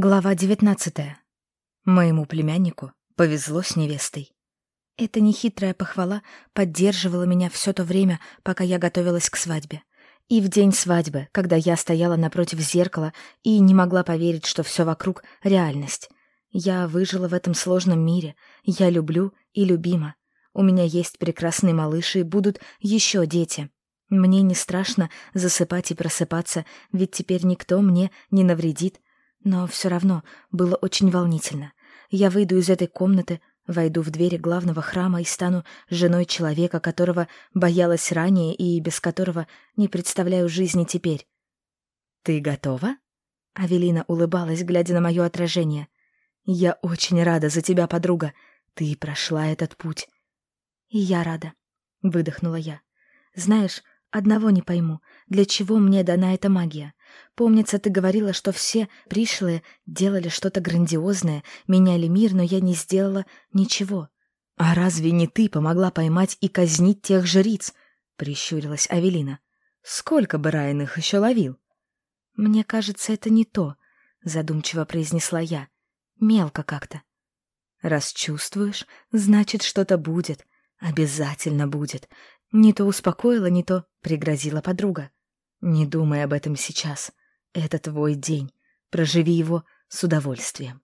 Глава девятнадцатая. Моему племяннику повезло с невестой. Эта нехитрая похвала поддерживала меня все то время, пока я готовилась к свадьбе. И в день свадьбы, когда я стояла напротив зеркала и не могла поверить, что все вокруг — реальность. Я выжила в этом сложном мире, я люблю и любима. У меня есть прекрасные малыши и будут еще дети. Мне не страшно засыпать и просыпаться, ведь теперь никто мне не навредит — но все равно было очень волнительно. Я выйду из этой комнаты, войду в двери главного храма и стану женой человека, которого боялась ранее и без которого не представляю жизни теперь. «Ты готова?» Авелина улыбалась, глядя на мое отражение. «Я очень рада за тебя, подруга. Ты прошла этот путь». «И я рада», — выдохнула я. «Знаешь, одного не пойму, для чего мне дана эта магия? Помнится, ты говорила, что все пришлые делали что-то грандиозное, меняли мир, но я не сделала ничего. А разве не ты помогла поймать и казнить тех жриц? Прищурилась Авелина. Сколько бы Райан их еще ловил? Мне кажется, это не то, задумчиво произнесла я. Мелко как-то. Раз чувствуешь, значит, что-то будет. Обязательно будет. Не то успокоила, не то пригрозила подруга. Не думай об этом сейчас. Это твой день. Проживи его с удовольствием.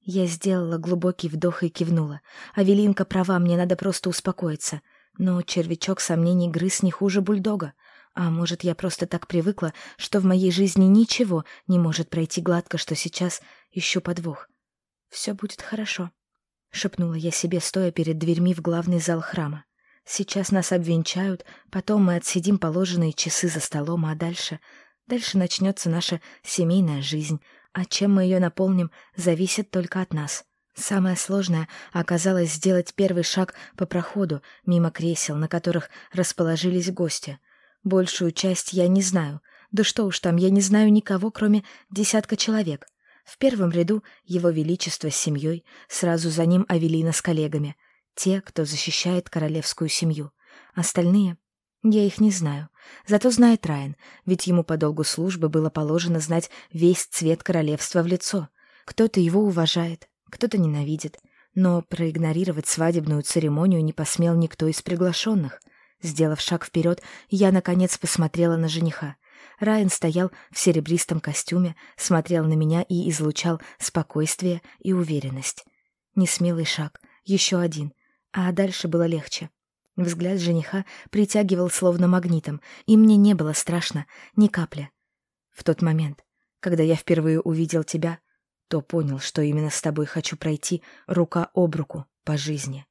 Я сделала глубокий вдох и кивнула. Авелинка права, мне надо просто успокоиться. Но червячок сомнений грыз не хуже бульдога. А может, я просто так привыкла, что в моей жизни ничего не может пройти гладко, что сейчас ищу подвох. «Все будет хорошо», — шепнула я себе, стоя перед дверьми в главный зал храма. Сейчас нас обвенчают, потом мы отсидим положенные часы за столом, а дальше... Дальше начнется наша семейная жизнь, а чем мы ее наполним, зависит только от нас. Самое сложное оказалось сделать первый шаг по проходу мимо кресел, на которых расположились гости. Большую часть я не знаю. Да что уж там, я не знаю никого, кроме десятка человек. В первом ряду его величество с семьей, сразу за ним Авелина с коллегами — те, кто защищает королевскую семью. Остальные... Я их не знаю. Зато знает Райан, ведь ему по долгу службы было положено знать весь цвет королевства в лицо. Кто-то его уважает, кто-то ненавидит. Но проигнорировать свадебную церемонию не посмел никто из приглашенных. Сделав шаг вперед, я, наконец, посмотрела на жениха. Райан стоял в серебристом костюме, смотрел на меня и излучал спокойствие и уверенность. Несмелый шаг, еще один, а дальше было легче. Взгляд жениха притягивал словно магнитом, и мне не было страшно ни капли. В тот момент, когда я впервые увидел тебя, то понял, что именно с тобой хочу пройти рука об руку по жизни.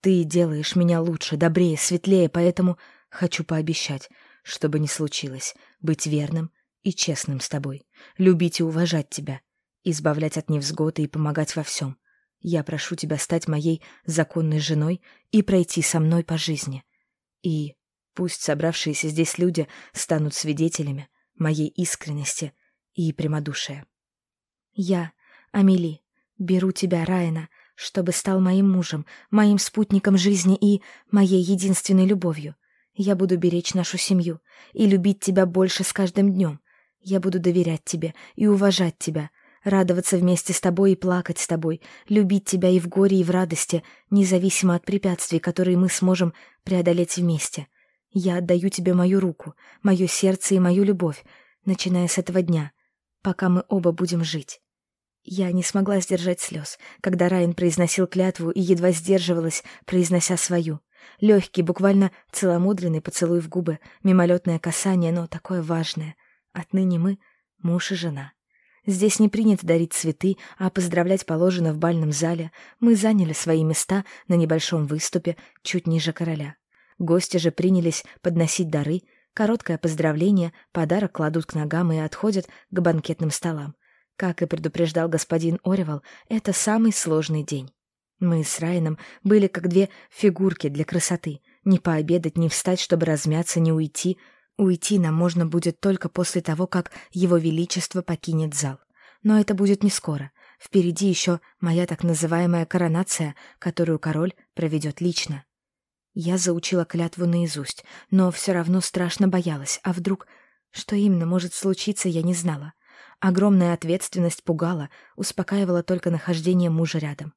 Ты делаешь меня лучше, добрее, светлее, поэтому хочу пообещать, что бы ни случилось, быть верным и честным с тобой, любить и уважать тебя, избавлять от невзгоды и помогать во всем. Я прошу тебя стать моей законной женой и пройти со мной по жизни. И пусть собравшиеся здесь люди станут свидетелями моей искренности и прямодушия. Я, Амели, беру тебя, Райана, чтобы стал моим мужем, моим спутником жизни и моей единственной любовью. Я буду беречь нашу семью и любить тебя больше с каждым днем. Я буду доверять тебе и уважать тебя, радоваться вместе с тобой и плакать с тобой, любить тебя и в горе, и в радости, независимо от препятствий, которые мы сможем преодолеть вместе. Я отдаю тебе мою руку, мое сердце и мою любовь, начиная с этого дня, пока мы оба будем жить. Я не смогла сдержать слез, когда Райан произносил клятву и едва сдерживалась, произнося свою. Легкий, буквально целомудренный поцелуй в губы, мимолетное касание, но такое важное. Отныне мы муж и жена. Здесь не принято дарить цветы, а поздравлять положено в бальном зале. Мы заняли свои места на небольшом выступе чуть ниже короля. Гости же принялись подносить дары, короткое поздравление, подарок кладут к ногам и отходят к банкетным столам. Как и предупреждал господин Оревал, это самый сложный день. Мы с Райаном были как две фигурки для красоты. Не пообедать, не встать, чтобы размяться, не уйти — Уйти нам можно будет только после того, как его величество покинет зал. Но это будет не скоро. Впереди еще моя так называемая коронация, которую король проведет лично. Я заучила клятву наизусть, но все равно страшно боялась, а вдруг... Что именно может случиться, я не знала. Огромная ответственность пугала, успокаивала только нахождение мужа рядом.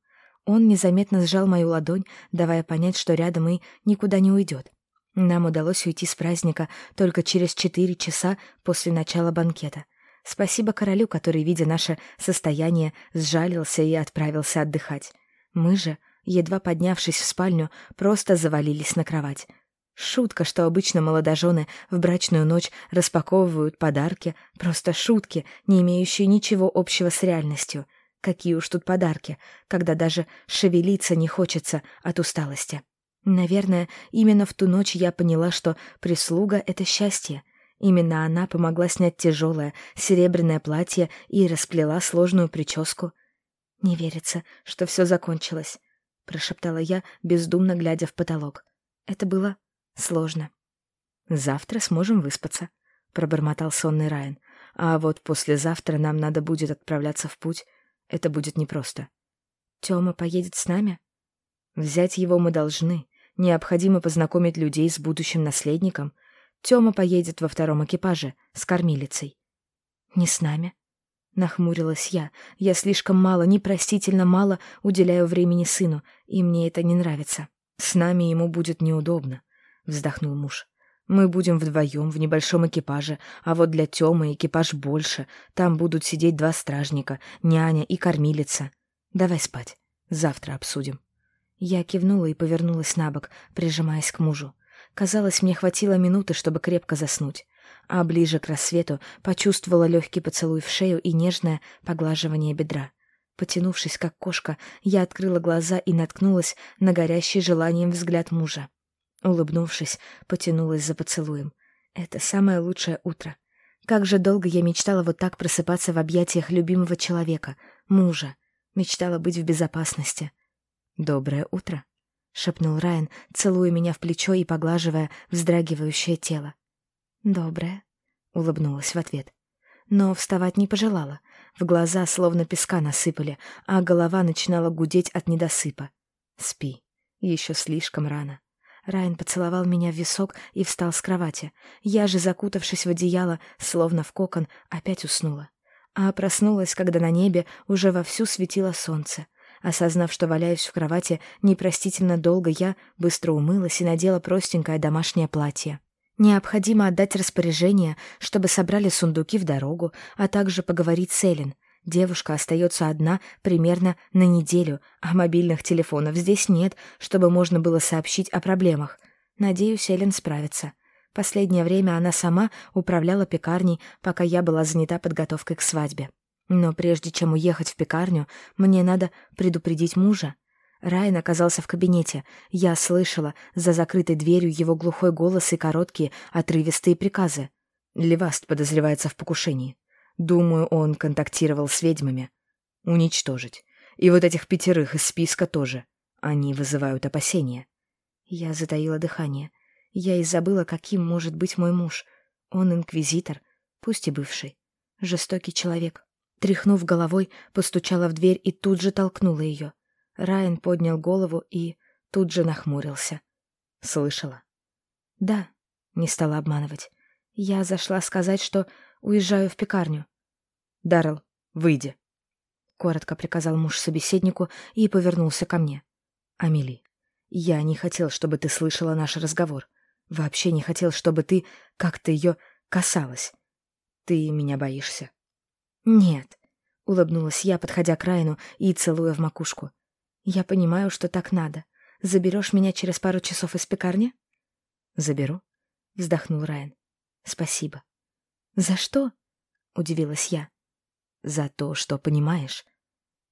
Он незаметно сжал мою ладонь, давая понять, что рядом и никуда не уйдет. Нам удалось уйти с праздника только через четыре часа после начала банкета. Спасибо королю, который, видя наше состояние, сжалился и отправился отдыхать. Мы же, едва поднявшись в спальню, просто завалились на кровать. Шутка, что обычно молодожены в брачную ночь распаковывают подарки, просто шутки, не имеющие ничего общего с реальностью. Какие уж тут подарки, когда даже шевелиться не хочется от усталости. Наверное, именно в ту ночь я поняла, что прислуга — это счастье. Именно она помогла снять тяжелое серебряное платье и расплела сложную прическу. «Не верится, что все закончилось», — прошептала я, бездумно глядя в потолок. Это было сложно. «Завтра сможем выспаться», — пробормотал сонный Райан. «А вот послезавтра нам надо будет отправляться в путь. Это будет непросто». «Тёма поедет с нами?» «Взять его мы должны. Необходимо познакомить людей с будущим наследником. Тёма поедет во втором экипаже с кормилицей». «Не с нами?» Нахмурилась я. Я слишком мало, непростительно мало уделяю времени сыну, и мне это не нравится. С нами ему будет неудобно, вздохнул муж. Мы будем вдвоем в небольшом экипаже, а вот для Тёмы экипаж больше. Там будут сидеть два стражника, няня и кормилица. Давай спать. Завтра обсудим. Я кивнула и повернулась на бок, прижимаясь к мужу. Казалось, мне хватило минуты, чтобы крепко заснуть а ближе к рассвету почувствовала легкий поцелуй в шею и нежное поглаживание бедра. Потянувшись, как кошка, я открыла глаза и наткнулась на горящий желанием взгляд мужа. Улыбнувшись, потянулась за поцелуем. Это самое лучшее утро. Как же долго я мечтала вот так просыпаться в объятиях любимого человека, мужа. Мечтала быть в безопасности. «Доброе утро», — шепнул Райан, целуя меня в плечо и поглаживая вздрагивающее тело. «Доброе», — улыбнулась в ответ. Но вставать не пожелала. В глаза словно песка насыпали, а голова начинала гудеть от недосыпа. «Спи. Еще слишком рано». Райан поцеловал меня в висок и встал с кровати. Я же, закутавшись в одеяло, словно в кокон, опять уснула. А проснулась, когда на небе уже вовсю светило солнце. Осознав, что валяюсь в кровати непростительно долго, я быстро умылась и надела простенькое домашнее платье. Необходимо отдать распоряжение, чтобы собрали сундуки в дорогу, а также поговорить с Эллен. Девушка остается одна примерно на неделю, а мобильных телефонов здесь нет, чтобы можно было сообщить о проблемах. Надеюсь, Эллен справится. Последнее время она сама управляла пекарней, пока я была занята подготовкой к свадьбе. Но прежде чем уехать в пекарню, мне надо предупредить мужа. Райан оказался в кабинете. Я слышала за закрытой дверью его глухой голос и короткие, отрывистые приказы. Леваст подозревается в покушении. Думаю, он контактировал с ведьмами. Уничтожить. И вот этих пятерых из списка тоже. Они вызывают опасения. Я затаила дыхание. Я и забыла, каким может быть мой муж. Он инквизитор, пусть и бывший. Жестокий человек. Тряхнув головой, постучала в дверь и тут же толкнула ее. Райан поднял голову и тут же нахмурился. «Слышала?» «Да», — не стала обманывать. «Я зашла сказать, что уезжаю в пекарню». «Даррелл, выйди», — коротко приказал муж собеседнику и повернулся ко мне. «Амели, я не хотел, чтобы ты слышала наш разговор. Вообще не хотел, чтобы ты как-то ее касалась. Ты меня боишься?» «Нет», — улыбнулась я, подходя к Райну и целуя в макушку. «Я понимаю, что так надо. Заберешь меня через пару часов из пекарни?» «Заберу», — вздохнул Райан. «Спасибо». «За что?» — удивилась я. «За то, что понимаешь».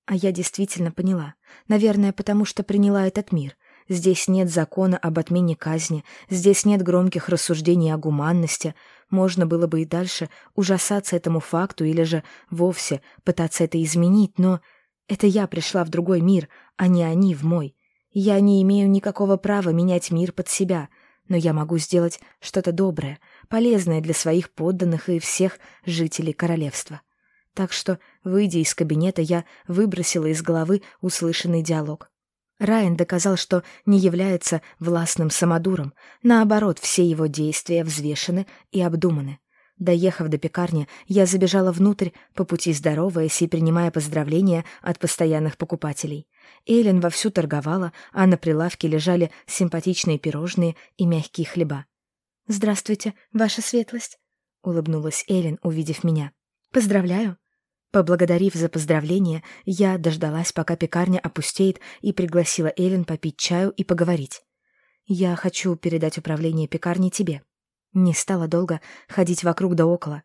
А я действительно поняла. Наверное, потому что приняла этот мир. Здесь нет закона об отмене казни, здесь нет громких рассуждений о гуманности. Можно было бы и дальше ужасаться этому факту или же вовсе пытаться это изменить, но это я пришла в другой мир, а не они в мой. Я не имею никакого права менять мир под себя, но я могу сделать что-то доброе, полезное для своих подданных и всех жителей королевства. Так что, выйдя из кабинета, я выбросила из головы услышанный диалог. Райан доказал, что не является властным самодуром. Наоборот, все его действия взвешены и обдуманы. Доехав до пекарни, я забежала внутрь, по пути здороваясь и принимая поздравления от постоянных покупателей. Эллен вовсю торговала, а на прилавке лежали симпатичные пирожные и мягкие хлеба. «Здравствуйте, ваша светлость», — улыбнулась Эллен, увидев меня. «Поздравляю». Поблагодарив за поздравление, я дождалась, пока пекарня опустеет, и пригласила Эллен попить чаю и поговорить. «Я хочу передать управление пекарней тебе», не стала долго ходить вокруг да около.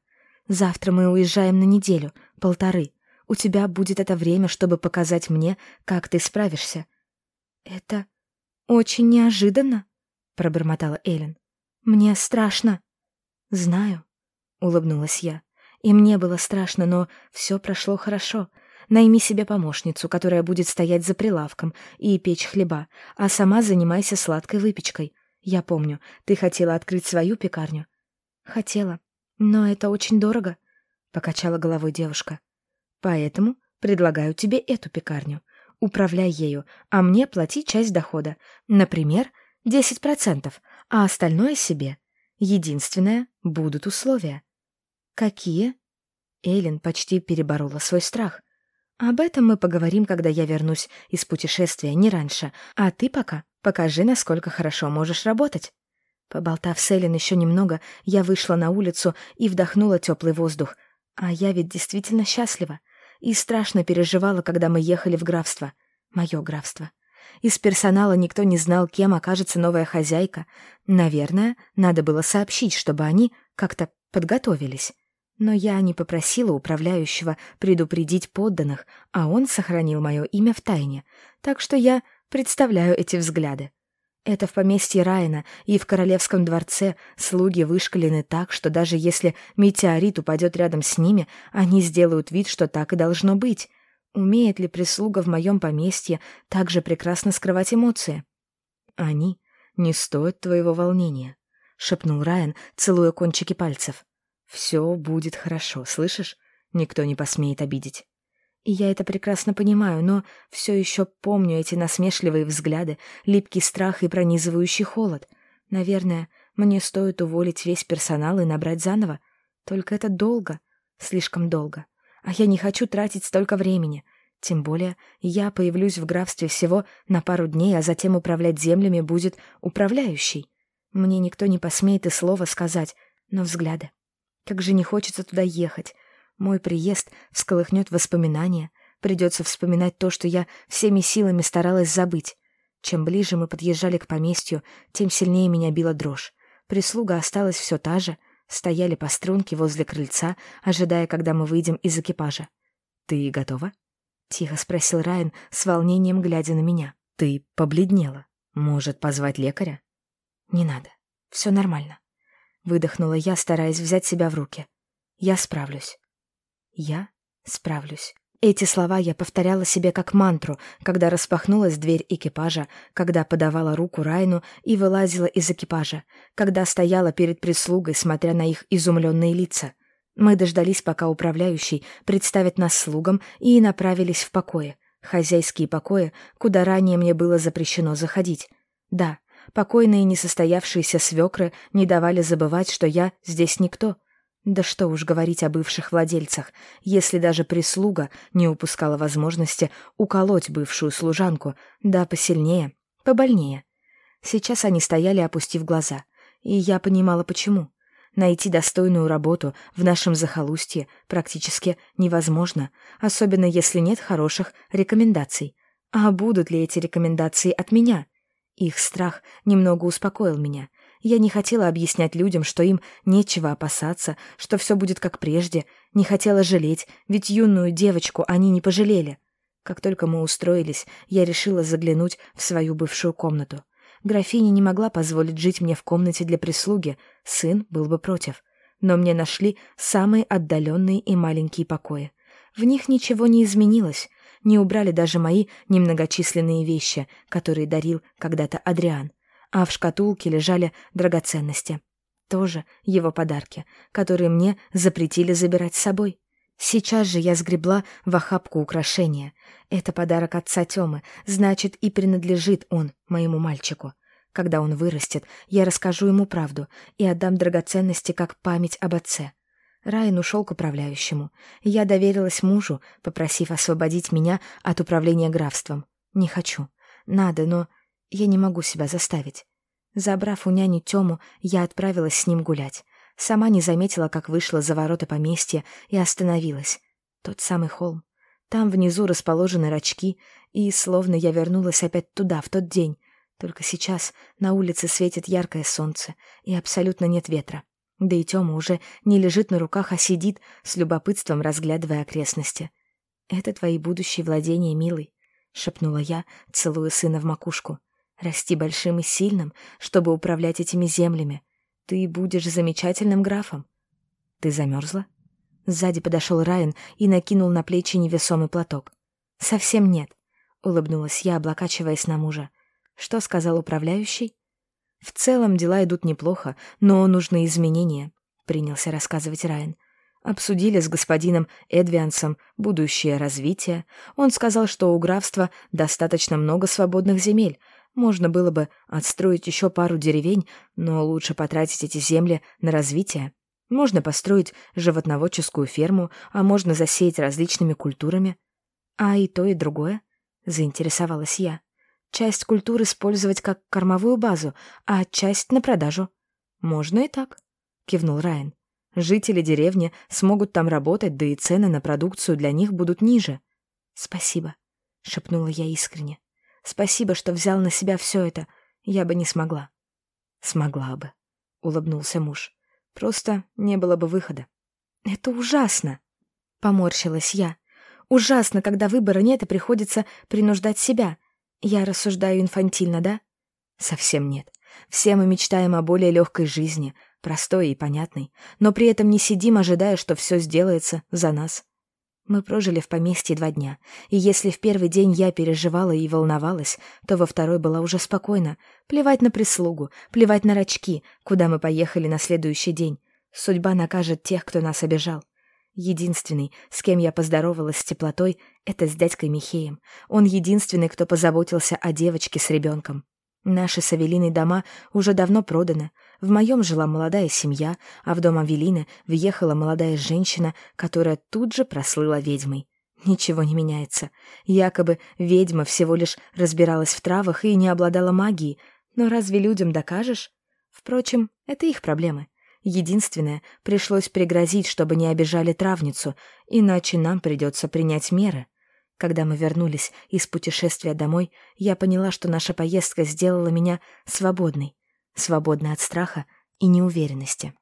Завтра мы уезжаем на неделю, полторы. У тебя будет это время, чтобы показать мне, как ты справишься. Это очень неожиданно, пробормотала Элен. Мне страшно. Знаю, улыбнулась я. И мне было страшно, но все прошло хорошо. Найми себе помощницу, которая будет стоять за прилавком и печь хлеба, а сама занимайся сладкой выпечкой. Я помню, ты хотела открыть свою пекарню. Хотела, но это очень дорого, покачала головой девушка. Поэтому предлагаю тебе эту пекарню. Управляй ею, а мне плати часть дохода. Например, 10%, а остальное себе. Единственное, будут условия. Какие? Эйлин почти переборола свой страх. Об этом мы поговорим, когда я вернусь из путешествия, не раньше. А ты пока Покажи, насколько хорошо можешь работать». Поболтав с Эллен еще немного, я вышла на улицу и вдохнула теплый воздух. А я ведь действительно счастлива. И страшно переживала, когда мы ехали в графство. Мое графство. Из персонала никто не знал, кем окажется новая хозяйка. Наверное, надо было сообщить, чтобы они как-то подготовились. Но я не попросила управляющего предупредить подданных, а он сохранил мое имя в тайне. Так что я Представляю эти взгляды. Это в поместье Райана и в королевском дворце слуги вышкалены так, что даже если метеорит упадет рядом с ними, они сделают вид, что так и должно быть. Умеет ли прислуга в моем поместье так же прекрасно скрывать эмоции? Они не стоят твоего волнения, — шепнул Райан, целуя кончики пальцев. Все будет хорошо, слышишь? Никто не посмеет обидеть. И я это прекрасно понимаю, но все еще помню эти насмешливые взгляды, липкий страх и пронизывающий холод. Наверное, мне стоит уволить весь персонал и набрать заново. Только это долго, слишком долго. А я не хочу тратить столько времени. Тем более я появлюсь в графстве всего на пару дней, а затем управлять землями будет управляющий. Мне никто не посмеет и слова сказать, но взгляды. Как же не хочется туда ехать. Мой приезд всколыхнет воспоминания, придется вспоминать то, что я всеми силами старалась забыть. Чем ближе мы подъезжали к поместью, тем сильнее меня била дрожь. Прислуга осталась все та же, стояли по струнке возле крыльца, ожидая, когда мы выйдем из экипажа. «Ты готова?» — тихо спросил Райан, с волнением глядя на меня. «Ты побледнела. Может, позвать лекаря?» «Не надо. Все нормально». Выдохнула я, стараясь взять себя в руки. «Я справлюсь». Я справлюсь. Эти слова я повторяла себе как мантру, когда распахнулась дверь экипажа, когда подавала руку Райну и вылазила из экипажа, когда стояла перед прислугой, смотря на их изумленные лица. Мы дождались, пока управляющий представит нас слугам, и направились в покое. Хозяйские покои, куда ранее мне было запрещено заходить. Да, покойные несостоявшиеся свекры не давали забывать, что я здесь никто — да что уж говорить о бывших владельцах, если даже прислуга не упускала возможности уколоть бывшую служанку, да посильнее, побольнее. Сейчас они стояли, опустив глаза, и я понимала, почему. Найти достойную работу в нашем захолустье практически невозможно, особенно если нет хороших рекомендаций. А будут ли эти рекомендации от меня? Их страх немного успокоил меня, я не хотела объяснять людям, что им нечего опасаться, что все будет как прежде, не хотела жалеть, ведь юную девочку они не пожалели. Как только мы устроились, я решила заглянуть в свою бывшую комнату. Графиня не могла позволить жить мне в комнате для прислуги, сын был бы против. Но мне нашли самые отдаленные и маленькие покои. В них ничего не изменилось, не убрали даже мои немногочисленные вещи, которые дарил когда-то Адриан а в шкатулке лежали драгоценности. Тоже его подарки, которые мне запретили забирать с собой. Сейчас же я сгребла в охапку украшения. Это подарок отца Тёмы, значит, и принадлежит он моему мальчику. Когда он вырастет, я расскажу ему правду и отдам драгоценности как память об отце. Райан ушел к управляющему. Я доверилась мужу, попросив освободить меня от управления графством. Не хочу. Надо, но я не могу себя заставить. Забрав у няни Тему, я отправилась с ним гулять. Сама не заметила, как вышла за ворота поместья и остановилась. Тот самый холм. Там внизу расположены рачки, и словно я вернулась опять туда, в тот день. Только сейчас на улице светит яркое солнце, и абсолютно нет ветра. Да и Тёма уже не лежит на руках, а сидит, с любопытством разглядывая окрестности. «Это твои будущие владения, милый», — шепнула я, целуя сына в макушку. «Расти большим и сильным, чтобы управлять этими землями. Ты будешь замечательным графом». «Ты замерзла?» Сзади подошел Райан и накинул на плечи невесомый платок. «Совсем нет», — улыбнулась я, облокачиваясь на мужа. «Что сказал управляющий?» «В целом дела идут неплохо, но нужны изменения», — принялся рассказывать Райан. Обсудили с господином Эдвиансом будущее развитие. Он сказал, что у графства достаточно много свободных земель. Можно было бы отстроить еще пару деревень, но лучше потратить эти земли на развитие. Можно построить животноводческую ферму, а можно засеять различными культурами. А и то, и другое, заинтересовалась я. Часть культур использовать как кормовую базу, а часть на продажу. Можно и так, кивнул Райан. Жители деревни смогут там работать, да и цены на продукцию для них будут ниже. Спасибо, шепнула я искренне. Спасибо, что взял на себя все это. Я бы не смогла. Смогла бы, улыбнулся муж. Просто не было бы выхода. Это ужасно, поморщилась я. Ужасно, когда выбора нет и приходится принуждать себя. Я рассуждаю инфантильно, да? Совсем нет. Все мы мечтаем о более легкой жизни, простой и понятной, но при этом не сидим, ожидая, что все сделается за нас. Мы прожили в поместье два дня, и если в первый день я переживала и волновалась, то во второй была уже спокойна. Плевать на прислугу, плевать на рачки, куда мы поехали на следующий день. Судьба накажет тех, кто нас обижал. Единственный, с кем я поздоровалась с теплотой, это с дядькой Михеем. Он единственный, кто позаботился о девочке с ребенком. Наши с Авелиной дома уже давно проданы. В моем жила молодая семья, а в дом Авелины въехала молодая женщина, которая тут же прослыла ведьмой. Ничего не меняется. Якобы ведьма всего лишь разбиралась в травах и не обладала магией. Но разве людям докажешь? Впрочем, это их проблемы. Единственное, пришлось пригрозить, чтобы не обижали травницу, иначе нам придется принять меры. Когда мы вернулись из путешествия домой, я поняла, что наша поездка сделала меня свободной, свободной от страха и неуверенности.